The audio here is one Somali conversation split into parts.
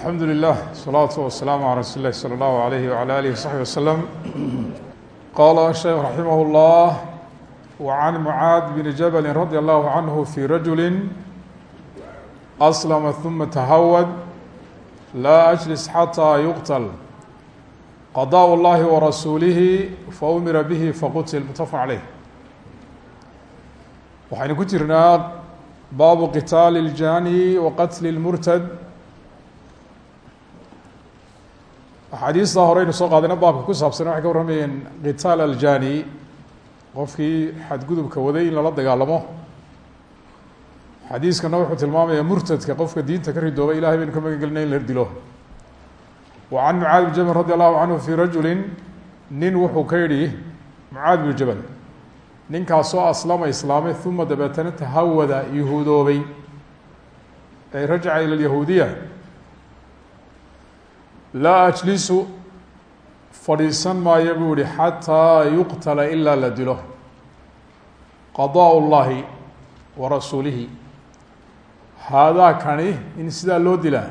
alxamdu lilah salaatu wasalaamu calaa rasuuli lahi salى allahu alayhi wala alihi wasaxbi waslem qaala sheekh raximah اllah wacan mucaad bni jabali radi allahu canhu fi rajuli aslama huma tahawad laa ajlis xataa yuqtal qadaء اllahi warasuulihi faumira bihi faqutil mutafaq caleyh waxaynu ku jirnaa baabu qitaali اljani wa qatli اlmurtad axaadiista horeynu soo qaadayna baabka ku saabsan waxay ka warramayeen qitaal aljani qofkii xadgudubka waday in lala dagaalamo. Xadiiskana wuxuu tilmaamayaa murtadka qofka diinta ka ridooba ilahay baynu ka magan gelina in la dilo wa can mucaad bn jabal radi allahu canhu fi rajuli nin wuxuu ka yidhi mucaad bnu jabal ninkaasoo aslama islaamay uma dabeetana tahawada yahuudoobay. Ay rajaca ila lyahuudiya laa أجلس fadhiisan maayo buu ihi xataa yuqtala ilaa la dilo. Qadaa llahi wa rasuulihi. Haadaa kani in sidaa loo dilaa.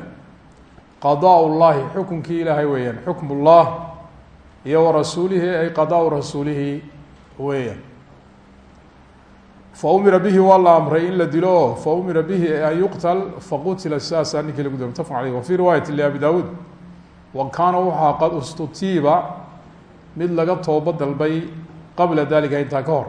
Qadaa llahi xukunkii ilaahay weeyaan xukm ullah iyo wa rasuulihi ay qadaa rasuulihi weeyaan. Fa umira bihi waa la amray in la dilo. Oo fa umira bihi an yuqtal faqutila sidaasaa ninkii lagu dilo mutafaq aleyh wa fii wa kaana wuxua qad ustutiiba mid laga toobo dalbay qabla dalika intaa ka hor.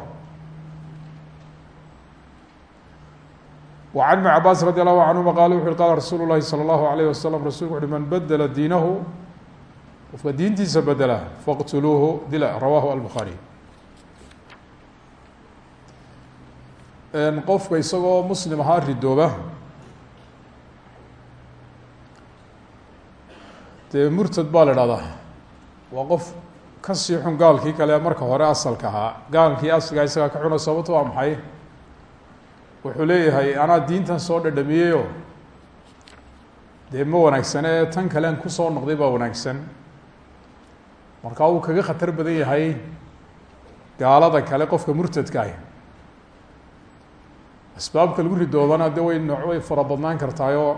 Ibni cabaas radi allahu canhuma qaala wuxu uhi qaala rasuulu llahi salى allahu alayh wasalam rasulku uxuhi man bedela diinahu qofka diintiisa bedela faqtuluuhu dila rawahu albukhaari. Qofka isagoo muslim ahaa ridooba dee murtad baa la ihahdaa waa qof ka sii xun gaalkii kale marka hore asalka ahaa. Gaalkii asligaa isagaa ka xuna sababto waa maxay? Wuxuu leeyahay anaa diintan soo dhadhamiyeyo dee ma wanaagsane ee tan kalean ku soo noqday baa wanaagsan. Markaa uu kaga khatar badan yahay gaalada kale qofka murtadka ah asbaabka lagu ridoobana de way nooc way fara badnaan kartaayoo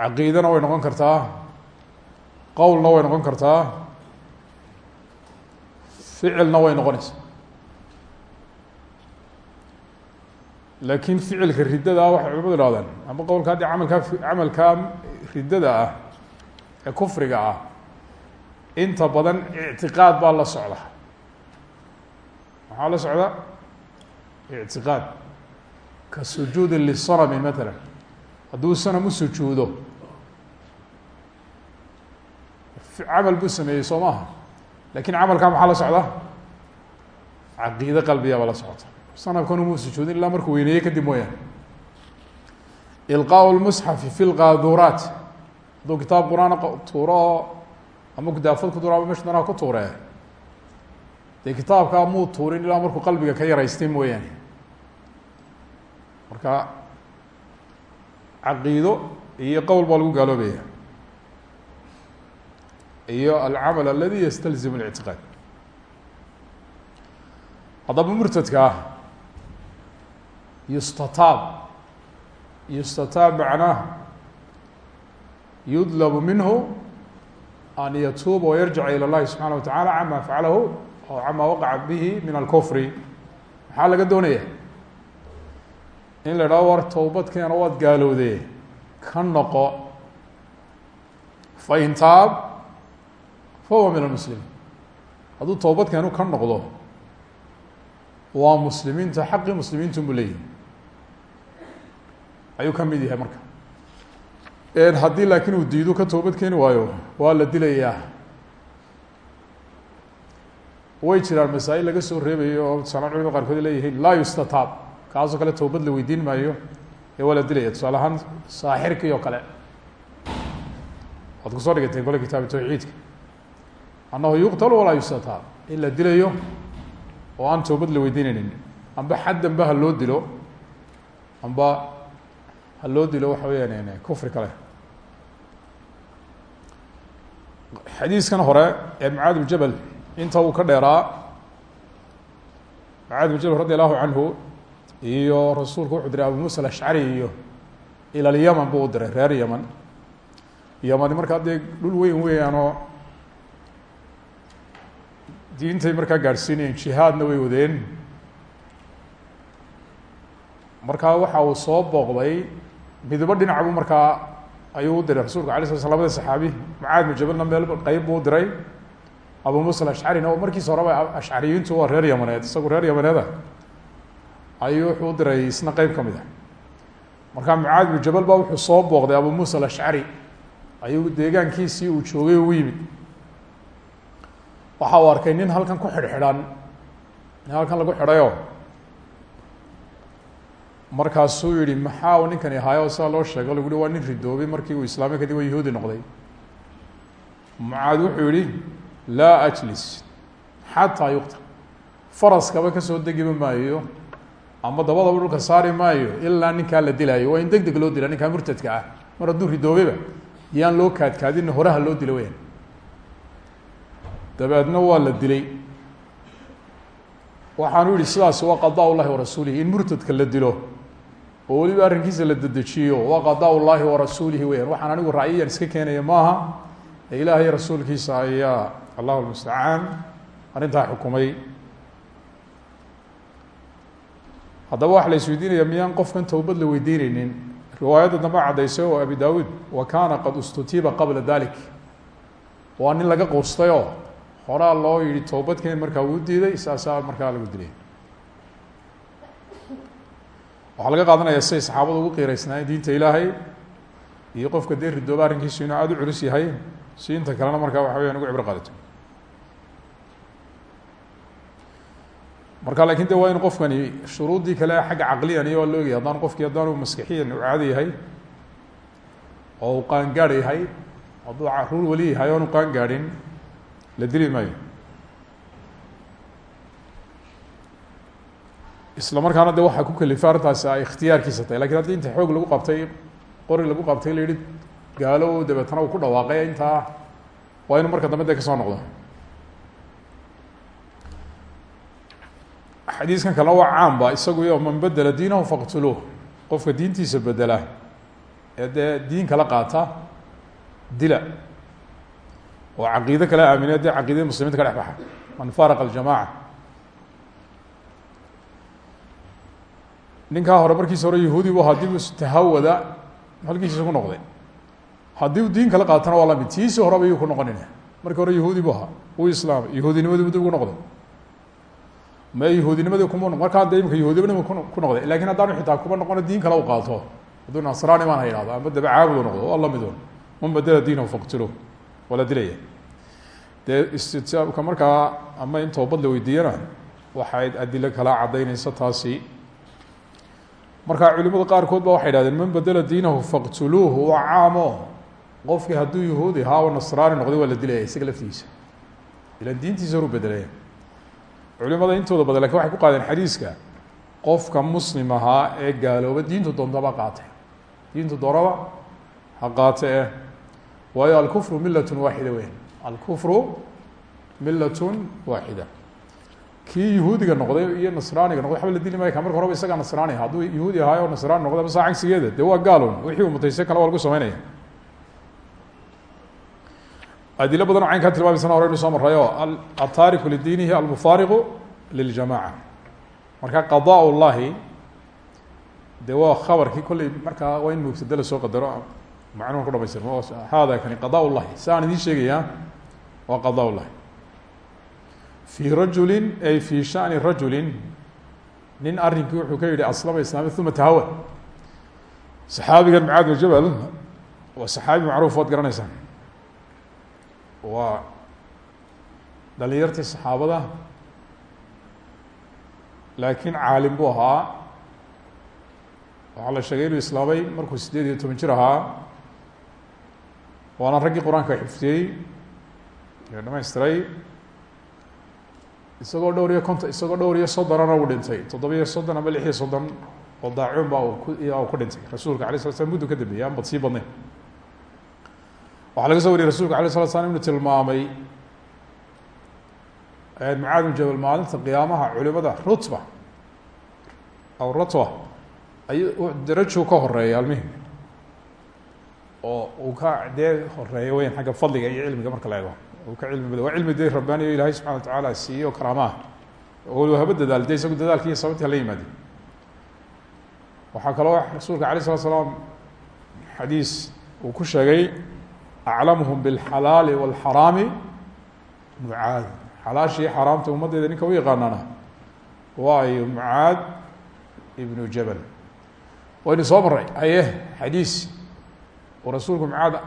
caqiidana way noqon kartaa? Qowlna way noqon kartaa? Ficilna way noqonaysaa. Laakiin ficilka riddada ah waxay culimadu ihahdaan ama qowlka haddii camalkaa camalkaa riddada ah ee kufriga ah inta badan ictiqaad baa la socda. Maxaa la socda? Ictiqaad. Ka sujuudi lisanami matala hadduu sanam u camal buu sameeyey soo maaha laakiin camalkaa maxaa la socda caqiide qalbiyaaba la socota sanamkan umuu sujuudin ilaa markuu weyneeye kadib mooyaane ilqaaء lmusxafi fi lqaaduraat hadduu kitaab qur'aan tuuro oo ama kudaafad ku tuuro ama mesh danaa ku tuuree dee kitaabkaa muu tuurin ilaa markuu qalbiga ka yaraystay mooyaane marka caqiido iyo qowl baa lagu gaaloobaya iyo alcamal aladi ystalzim اlictiqaad haddaba murtadka ah yustataab yustataab macnaah yudlabu minhu an yatuuba wayarjica ilى اllahi subxaanaه wa taعala cama facalahu o cama waqaca bihi min alkufri maxaa laga doonaya in la idhaho war towbadkeena waad gaalowdee ka noqo fain taab fahuwa min almuslimiin hadduu toobadkeenu ka noqdo waa muslimiinta xaqii muslimiintu buu leeyahay ayuu ka mid yahay marka haddii laakiin uu diido ka toobad keeni waayo waa la dilayaa way jiraan masaa-il laga soo reebayo oo tusaale culimada qaarkood leeyihiin laa yustataab kaasoo kale toobad la weydiin maayo ee waa la dilaya tusaale ahaan saaxirkii kale waad ku soo dhigateen kole kitaabi annahu yuqtalu walaa yustataab in la dilayo oo aan toobad la weydiinaynin amba xaddanba ha loo dilo amba ha loo dilo waxa weyaan kufri kale xadiiskan hore ee mucaad bn jabal inta uu ka dheeraa mucaad bn jabal radi allahu canhu iyo rasuulku wuxuu diray abu musa alashcari iyo ila lyaman buu u diray reer yaman yamani markaa dee dhul weyn weeyaanoo diintay markaa gaadhsiinayeen jihaadna way wadeen. Markaa waxa uu soo booqday midibo dhinac buu markaa ayuu u diray rasulka alay sla sl labada saxaabi mucaad bnu jabalna meel qeyb buu u diray. Abu musa alashcarina oo markiisa horeba ashcariyiintu waa reer yamaneed isagu reer yamaneeda. Ayuu wuxuu u diray isna qeyb ka mid a markaa mucaad bnu jabal ba wuxuu soo booqday abu musa alashcari. Ayuu deegaankiisii uu joogay u yimid waxa uu arkay nin halkan ku xidhxidhan. Nin halkan lagu xidhayo. Markaasuu yihi maxaa u ninkani ahaayo sidaa loo sheego lagu yihi waa nin ridoobay markii uu islaamay kadib waa yahuudi noqday. Mucaad wuxuu yihi laa ajlis xataa yuqtal faraskaba ka soo degiba maayo ama dabadaba dhulka saari maayo ilaa ninkaa la dilaayo. Waa in deg deg loo dila ninkaa murtadka ah. Mar hadduu ridoobayba yaan loo kaadkaadina horaha loo dilo weyan dabeedna waa la dilay. Waxaanu yihi sidaas waa qadaa ullahi warasuulihi in murtadka la dilo oo weliba arrinkiisa la dedejiyo waa qadaa ullahi warasuulihi weyaan waxaan anigu ra'yiyan iska keenaya maaha ee ilaahay rasuulkiisa ayaa allahu lmustacaan arrintaa xukumay. Haddaba waxa la isweydiinaya miyaan qofkan towbad la weydiineynin riwaayadda dambe caddaysay oo abi daawuud wa kaana qad istutiiba qabla dalik waa nin laga quustay horaa loo yihi toobadkeen markaa uu diiday saasaa markaa lagu dilay waxaa laga qaadanaya siday saxaabada ugu qiireysnaayeen diinta ilaahay iyo qofka dee ridooba inuu aada u culus yahay si inta kalena markaa waxa weyan ugu cibro qaadato. Marka laakiin waa inu qofkani shuruuddii kale xagga caqliyan iyo waa la ogaya haddaan qofkii haddaanu maskixiyan u caado yahay oo uu qaangaadh yahay hadduu carruur weli yahay oonu qaan gaadhin la dili maayo isla markaana de waxaa ku kalifa arrintaasi ay ikhtiyaarkiisa tahay laakiin haddii inta xoog lagu qabtay qori lagu qabtay la yihi gaalo dabeetana uu ku dhawaaqay intaa waa inu marka dambe de ka soo noqdo. Xadiiskan kalena waa caamba isagu yo man bedela diinahu faqtuluuh. Qofka diintiisa bedela ee dee diin kala qaata dila oo caqiide kale aamine dee caqiidada muslimiinta ka dhex baxa. Man faaraqa aljamaca ninkaa hore markiisa hore yahuudi bu haddii u tahawada halkiisa ku noqday. Haddii u diin kala qaatana waa la mid tiisi horeba yuu ku noqonina. Markii hore yahuudi bu ahaa uu islaamay yahuudinimadii bu dib ugu noqday. Ma yahuudinimadii kuma markaa de imika yahuudinima ku noqday. Lakin haddaanu xitaa kuma noqono diin kale u qaato. Hadduu nasraani maan ha yihahdo ama daba caabudu noqdo waa lamidun man badela diinahu faqtilo waa la dilaya dee istitaabka markaa ama in toobad la weydiiyana waxay adilo kala caddaynaysa taasi. Markaa culimada qaarkood ba waxay hahdeen man bedela diinahu faqtuluuhu waa caamo. Qofkii hadduu yahuudi ahaa oo nasraani noqday waa la isaga laftigiisa ilan diintiisa horu bedelaya culimada intooda badan laakiin waxay ku qaadeen xadiiska qofka muslim ee gaalooba diintu doontaba qaate diintu doonaba ha qaate eh waayo alkufru milatun waaxida weyn alkufru milatun waaxida kii yahuudiga noqday iyo nasraaniga noqday waxba la dili maya ka marka horeba isagaa nasraani hadduu yahuudi ahaayo nasraani noqday masaa cagsigeeda dee waa gaalun wixii uu mutayse kale waa lagu sameynaya adilo badan oo caynkaa tilmaamaysana horeynu soo marray oo altaariku lidiinihi almufaariqu liljamaca marka qadaa llahi de waa khabarkii kolley markaa waa in mubtade la soo qadaro macnuhu ku dhamaystirmo hada kani qadaa llahi si aan idiin sheegayaa waa qadaa llahi fii rajulin ay fii shani rajulin nin arrinkii wuxuu ka yihi aslama islaami uma tahawa saxaabigan mucaad bin jabal waa saxaabi macruuf waad garanaysaan. Waa dhalinyartii saxaabada laakiin caalim buu ahaa. Waxaa la sheegay inuu islaamay markuu sideed iyo toban jir ahaa waana raggii qur'aanka dhamaystiray isagoo dhowr iyo konton isagoo dhowr iyo soddonana uu dhintay. Toddoba iyo soddon ama lix iyo soddon oo daacuun baa uu ku dhintay. Rasuulka alay slat slam ka dambeeyey aan bad badnayn. Waxaa laga so wariyey rasulka alay slat slam inuu tilmaamay mucaad bin jabal maalinta qiyaamaha culimada rutba aw ratwa ay darajuu ka horreeya almihim oo uu ka dee horeeyo weyan xagga fadliga iyo cilmiga marka la ego uu ka cilmi badan. Waa cilmi de rabbaani o ilaahay subxana wa tacaala siiyo karaamaha. Waliba haba dadaal de isagu dadaalki iyo sababti hala yimaade waxaa kaloo rasuulka alay slat slaam xadiis uu ku sheegay aclamhum bاlxalaali wاlxaraami mucaad. Xalaashii xaaraamta ummaddeeda ninka u yaqaanana waayo mucaad ibnu jabal. Waynu soo maray haye xadiis uu rasuulku mucaad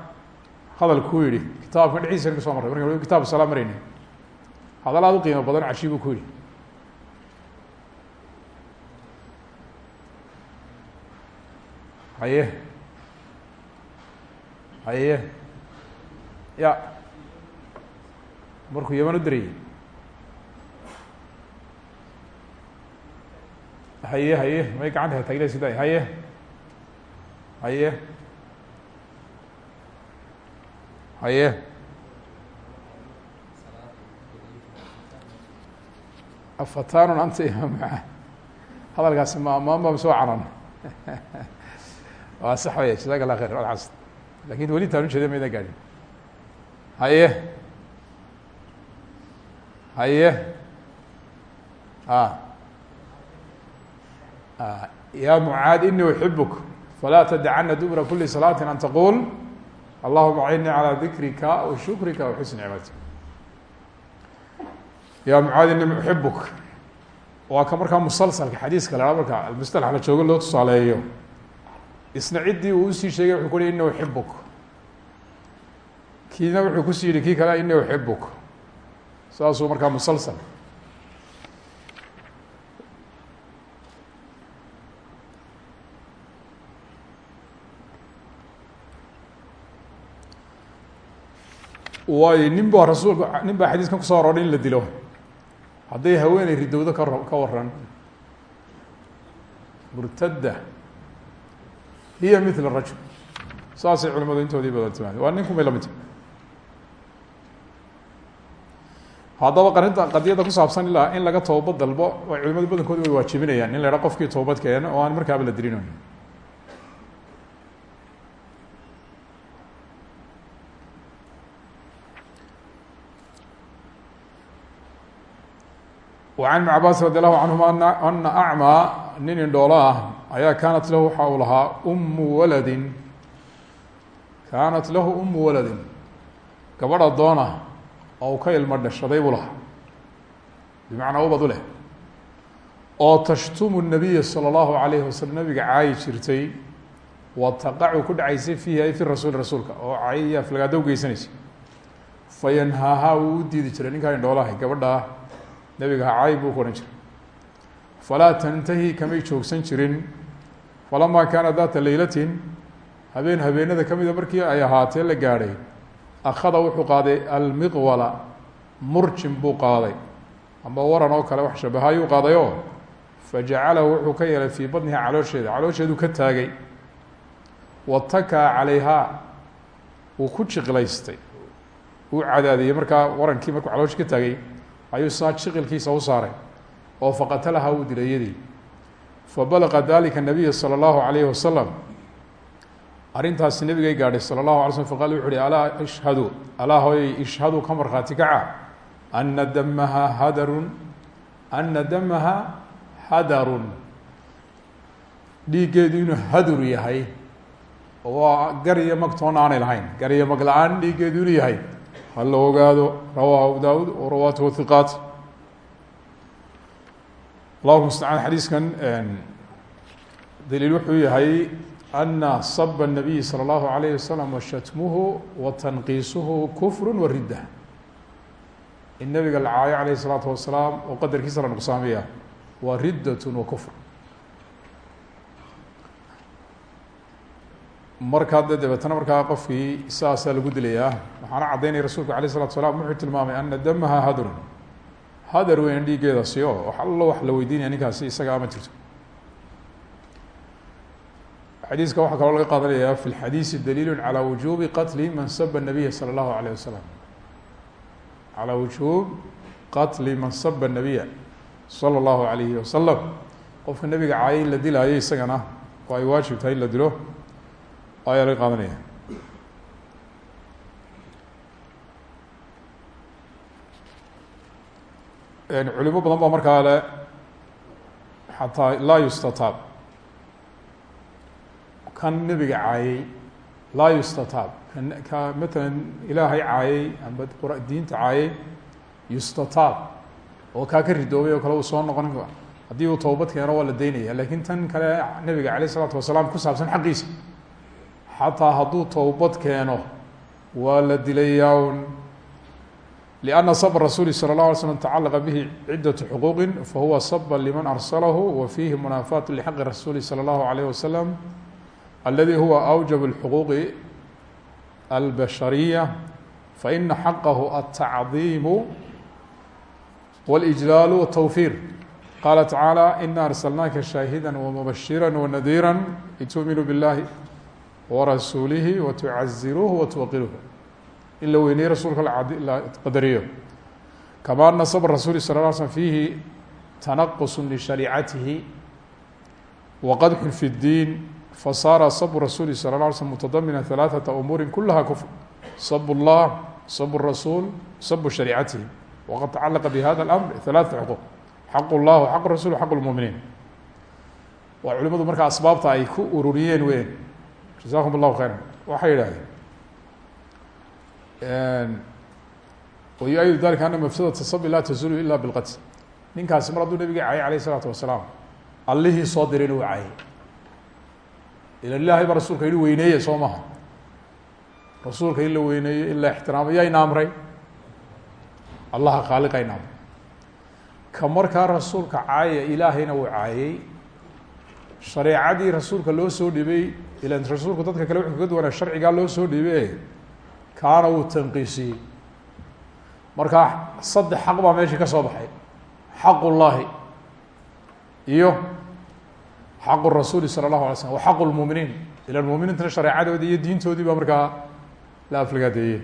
hadal ku yihi kitaabka dhexdiisa aynu so marray. Marka kitab salaa marayni hadal aad u qiimo badan cajiibuu ku yihi haye. Haye. Ya. Markuu yaman u dirayey haye haye. May gacanta hatagile sida haye. Haye haye afatanun anta imaam maa hadalkaasi ma amaanba soo canan. Waa sax wey jazaak allah khayr alxasan laakiin weli taan ujeeda mayda gaadhin. Haye haye a. Ya mucaad ini uxibuk falaa tadacana dubra kuli salaati an taqul allahuma acinnii calى dikrika wa shukrika wa xusni cibaadatik ya mucaad ini uxibuk waa ka markaa musalsalka xadiiska la ha marka almustalax la joogo loo tusaaleeyo. Isna ciddii uu u sii sheegay wuxuu ku hi ini uxibuk kiina wuxuu ku sii yihi kii kale ini uxibuk saasuu markaa musalsal waayo nin ba rasuulku nin baa xadiiskan ku soo arooray in la dilo. Hadday haweeney ridowdo ka ka waran murtadda. Hiya mila rajul. Saasay culimadu intoodii badan timaade waa ninku may la mid haddaba qarinta qadiyadda ku saabsan ilaa in laga toobad dalbo culimadu badankooda way waajibinayaan. In la idhaa qofkii toobad keeno oo aan markaaba la dilinayn وعن بن cabاs radي الlahu canهuma ana acmى nin indhoolo ah ayaa kaanat lahu waxa uu lahaa umu waladin kaanat lahu umu waladin gabadh adoona oo u ka ilmo dhashaday buu lahaa bimacnaa ubad u leh oo tashtumu الnabiya salى الlahu عalayه waslm nabiga caayi jirtay wa taqacu ku dhacaysay fiihi ay fi rasuul rasuulka oo caayiya aflagaado ugeysanaysa fayanhaahaa wuu u diidi jiray ninkaa indhoolahay gabadhaa nabiga hacaay buu ku odhan jiray. Falaa tantahi kamay joogsan jirin. Falamaa kaana data leylatin habeen habeenada ka mida markii ay ahaatee la gaadhay. Akhada wuxuu qaaday almiqwala murjin buu qaaday. Ama waran oo kale wax shabahaayuu qaaday oo fajacalahu wuxuu ka yeelay fii badniha caloosheeda. Caloosheeduu ka taagay. Watakaa calayhaa wuu ku jiqilaystay uu cadaadiyey markaa warankii markuu caloosha ka taagay ayuu saa jiqilkiisa u saaray oo faqatalaha uu dilay iyadii fabalaqa dalika nabiya salى اllahu alayhi wasalam arrintaasi nabigay gaadhay salى اllahu alay slm faqal wuxu uhi alaa ishhadu alaa hooyay ishhadu ka markhaati kaca ana damaha hadarun ana damaha hadarun dhiiggeedu inuu hadur yahay waa gar iyo magtoona aanay lahayn gar iyo mag la-aan dhiiggeedu inuu yahay ha la ogaado rawaahu abu dawud warawaatuhu hiqaat allahuma mustacaan xadiiskan daliil wuxuu yahay ana saba الnabiy salى اllahu alayh wasalam washatmuhu wa tanqiisuhu kufru wa ridda in nabiga la caayo alayh الsalaatu wasalaam oo qadarkiisa la nuqsaamiya waa riddat wa kufr markaa de dabeetna markaa qofkii saasaa lagu dilayaa waxaana caddaynaya rasuulku alay slatu salaam wuxuu tilmaamay ana damaha hadrun hadar weyn dhiiggeeda si o wax allo wax la weydiinaya ninkaasi isagaa ma jirto. Xadiiska waxaa kaloo laga qaadanayaa fi lxadiisi daliilu calaa wujuubi qatli man saba nabiya sala allahu alayh wasalam calaa wujuub man saba nabiya sala alayhi wasalam qofka nabiga caaya la dilaayo isagana oo waajib tahay la dilo ayaa laga qaadanaya culimo badan ba markaa le xataa la yustataab kan nebiga caayey laa yustataab ka matala ilaahay caayey amba qr diinta caayey yustataab oo kaa ka ridoobay oo kale soo noqon haddii uu toobad keeno waa la daynaya laakiin tan kale nabiga nebiga aleyh الsalatu ku saabsan xaqiisa xataa hadduu toobad keeno waa la dilayaa un لأna sb rasuuli slى الlaه alay slm tacalaqa bihi cidaة xuquuqi fahuwa sba liman arsalahu wa fiihi munaafaat lxaqi rasuuli slى الlahu عalيه waslm aladi huwa أwjab الxuquuqi albashariya faina xaqahu الtacdiimu wاlإjlaal wالtwfiir qala tacaalى ina arslnaaka shaahida wmubashira wanadiira lituuminuu biاllahi warasuulihi watucaziruuhu watuwaqiruuh in la weyneye rasuulka la qadariyo kama ana sabr rasuli sal ه slm fiihi tanaqus lishariicatihi waqadxun fi اddiin fasaara sabr rasuli sal ه alay slm mutadamina ثalaaثaةa umuuri kulaha kufr sab اllah sab الrasuul sab shariicatihi waqad tacalaqa bihada اlamr ثalaaثa xuquuq xaq اllah xaq rasul xaq اlmuminiin waa culimadu markaa asbaabta ay ku ururiyeen weyn jazakum اllahu khayra waxay yidhahdeen wayu-ayidu dalika ana mafsadata sabi laa tazulu ila bilqatl ninkaasi mar hadduu nabiga cayay alayh isalaatu wasalaam allihii soo dirayna uu cayay ila ilahay baa rasuulka yihi weyneeye soo maha. Rasuulka in la weyneeyo in la ixtiraamo yaa ina amray allaha khaaliqa ina amray ka markaa rasuulka caaya ilaahayna uu caayay. Shareecadii rasuulka loo soo dhibay ilan rasuulku dadka kale wuxuu kaga duwanaa sharcigaa loo soo dhibe kaana wuu tanqiisiyey markaa saddex xaq baa meeshii ka soo baxay xaq ullaahi iyo xaqu rasuuli sala allahu alay slm wa xaqu lmuminiin ila muminiintana shareecadoodii iyo diintoodii baa markaa la aflagaadeeyey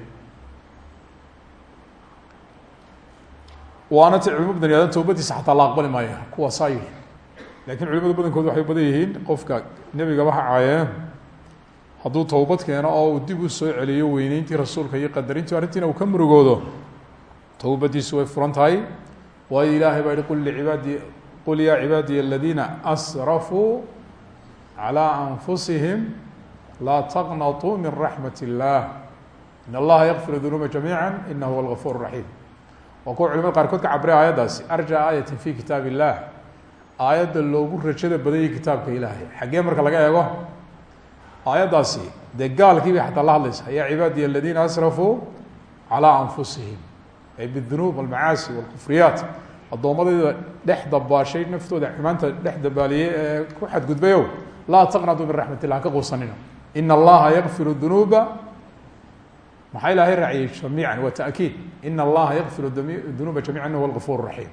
waana ti culimo badan yahdan toobadiisa xataa la aqbali maaya kuwaasaa yihi laakiin culimada badankood waxay badan yihiin qofka nebigaba ha caayeen hadduu towbad keeno oo uu dib u soo celiyo weyneyntii rasuulka iyo qadarintii arrintiina uu ka murugoodo towbadiisu way furan tahay waayo ilaahay baa yihi qul lcibaadi qul yaa cibaadiya aladiina asrafuu calى anfusihim laa taqnaطuu min raxmat اllah in allaha yakfir dunuuba jamiica inahu huwa algafuur raxiim waa kuwa culimada qaarkood ka cabray aayaddaasi arja aayati fi kitaab illah aayadda loogu rajada badanyay kitaabka ilaahay xaggee marka laga eego aayaddaasi dee gaalkii bay xataa la hadlaysa yaa cibaadiya aladiina asrafuu calaa anfusihim. Ay bidunuub walmacaasi walkufriyaat addoommadayda dhex dabaashay naftooda xumaanta dhex dabaaliyey ku xadgudbayow laa taqnaduu min raxmat illah ka quusanina ina allaha yakfiru dunuuba. Maxaa ilaahay raaciyey jamiican waa taakiid ina allaha yakfiru dunuuba jamiica inhu huwa algafuur raxiim.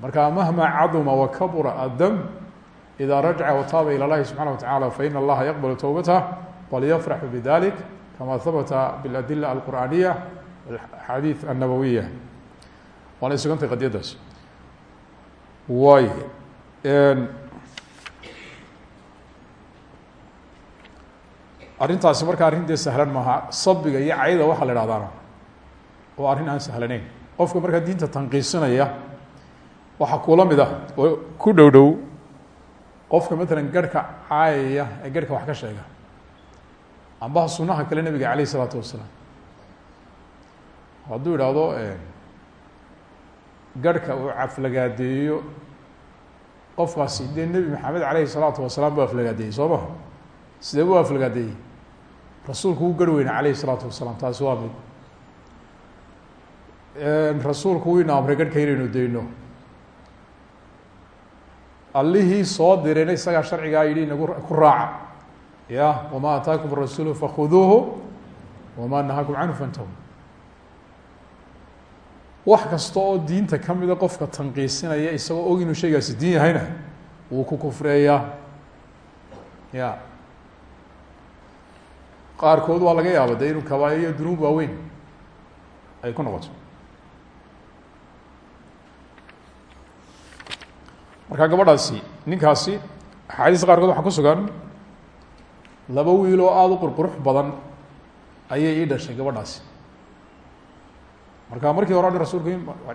Marka mahma caduma wa kabura addam ida rajaca wataaba ilى اllahi subxana wa tacala fain allaha yaqblu towbatah walyafraxu bidalik kama habata biاladila alqur'aniya axaadiid annabawiya waana sugantay qadiyaddaas waay arrintaasi marka arrin dee sahlan maaha sabiga iyo cayda waxaa la ihahdaana oo arrin aan sahlaneyn qofka markaa diinta tanqiisinaya waxaa kula mid ah oo ku dhow dhow qofka matalan garhka caayaya ee garhka wax ka sheega amba sunaha kale nebiga alayh isalaatu wasalaam. Hadduu idhaahdo garhka uu aflagaadeeyo qofkaasi dee nebi maxamed alayhi salaatu wasalaam buu aflagaadeeyey soo maha sidee buu aflagaadeeyey rasuulku wuu garh weyna alayhi salaatu wasalaam taasi waa mid. Rasuulku wuu ina amray garhka inaynu dayno allihii soo dirayna isagaa sharcigaa yidhi inagu ku raaca. Ya wama ataakum rasuulu fakhuduuhu wama nahaakum canhu fantahu. Wax kasta oo diinta kamida qofka tanqiisinaya isagoo og inuu shaygaasi diin yahayna wuu ku kufreeyaa. Ya. Qaarkood waa laga yaaba de inuu kabaayo dunuub waaweyn ay ku noqoto marka gabadhaasi ninkaasi axaadiista qaarkood waxaa ku sugan laba wiil oo aada badan ayay ii dhashay gabadhaasi. Marka markii hore rasulku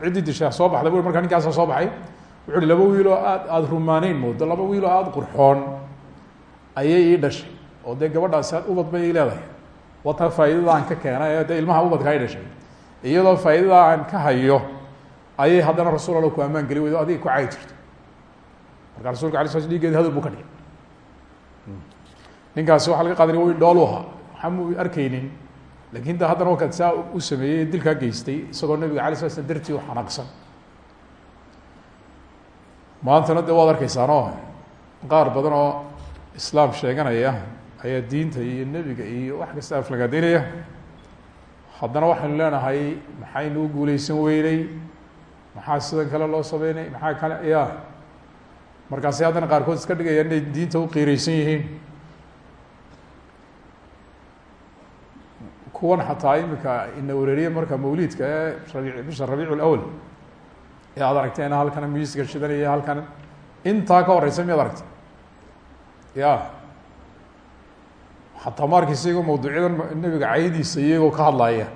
ciddii disha soo baxday bu markaa ninkaasa soo baxay wuxu laba wiiloo aad aada rumaaneyn moodo laba wiiloo aada qurxoon ayay ii dhashay. Oo dee gabadhaasi ubad bay leedahay. Wata faa'iidada aan ka keenay ee dee ilmaha ubadka ay dhashay. Iyadoo faa'iidada aan ka hayo ayay haddana rasul alla ku ammaan geli weydo adiga ku cayi jirto marka rasulka ala sl sl dhigeedi hadal buu ka dhigay. Ninkaasi waxa laga qaadana w dhoolu ahaa waxamu arkeynin laakiin da haddana wakaad saa u sameeyey dilkaa geystay isagoo nabiga alay sla slam dartii u xanaaqsan. Maantana de waad arkeysaano qaar badan oo islaam sheeganaya ayaa diinta iyo nebiga iyo wax kasta aflagaadeynaya haddana waxaynu leenahay maxaynu u guuleysan weyney maxaa sidan kale loo sameynay? Maxaa kale ya markaasi haddana qaarkood iska dhigaya inay diinta u qiireysan yihiin. Kuwan xataa imika ina wareeriye marka mawlidka ee bisha rabiic lawal ee aad aragteen halkana miiska shidanaya halkan intaa ka horeysa miyaad aragtay? Ya xataa maarkaysa iyagoo mawduucyadan nebiga caydiisa iyagoo ka hadlaya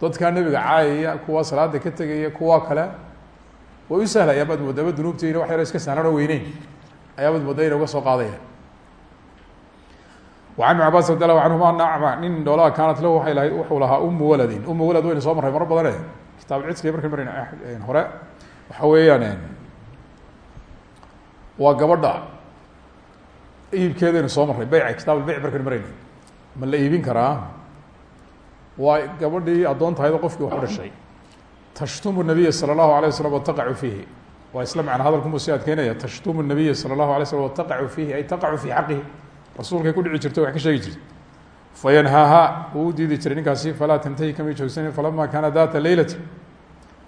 dadkaa nebiga caayaya kuwa salaada ka tegaya kuwa kale way u sahlaya baad moodaba dunuubteyna wax yaro iska sahlan oo weyneyn ayaabaad mooda ina uga soo qaadaya وعن بن cabاs رضي الله عنهma نacma nin dhoolaa kaanat lahu waay lahayd wuxuu lahaa umu waladin umu walad wayna soo marray maro badane kitaab cidki markan marayna hore waxa weeyaan waa gabadha iibkeedaynu soo marray beyca kitaab beyc markan marayna ma la iibin karaa waa gabadhii addoon tahaydo qofkii wax u dhashay tashtumu nabiya sala allahu alay waslam wataqacu fiihi waa isla macna hadalkunbuu sii adkeynaya tashtumu nabiya sala allahu alay slam wataqacu fiihi ay taqacu fii xaqihi. Rasuulkay ku dhici jirto wax ka sheegi jirtay fayanhaahaa uu u diidi jiray ninkaasi falaa tantahi kamay joogsanin falama kaana daata leylati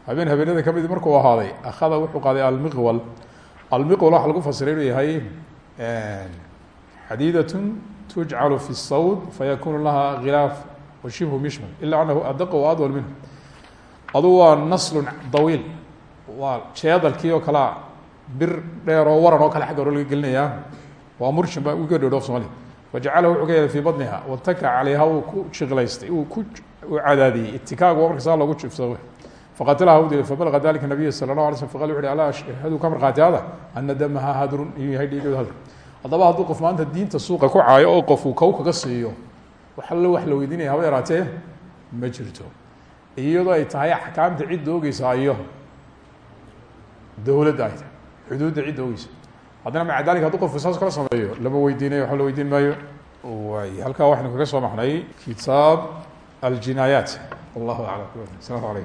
habeen habeenada ka mid markuu ahaaday akhada wuxuu qaaday almiqwal. Almiqwal waxa lagu fasiray inuu yahay xadiidatun tujcalu fi sawd fayakunu laha khilaaf washibhu mishmal ila anahu adaqu wa adwal minhu adu waa naslun dawiil. Waa jeedalkii oo kalea bir dheer oo waran oo kale xagga hore laga gelinayaa waa murshin ba uga dhodhoof somalia fajacalahu wuxuu ka yeelay fii badniha wataka calayha wuu ku shiqlaystay uu ku cadaadiyey. Itikaagu waa marka saa loogu jifsado faqatilaha u dilay fabalaga dalika nabiya sala اlahu alay slm faqal wuxu uhi alaa ashhadu ka markhaati hada ana damaha hadrun. Inuu yahay dhiigeedu hadr haddaba hadduu qof maanta diinta suuqa ku caayo oo qof uu kow kaga siiyo wax allo wax la weydiinaya haba yaraatee ma jirto iyadoo ay tahay axkaamta cidda ogeysa iyo dowladda ay tahay xuduudda cidda ogeysa haddana maca dalik haduu qofku saas kala sameeyo lama weydiinayo waxba la weydiin maayo. Way halkaa waxaynu kaga soo maxnay kitaab aljinaayaat. Wallahu aclam. Asalaamu alaykum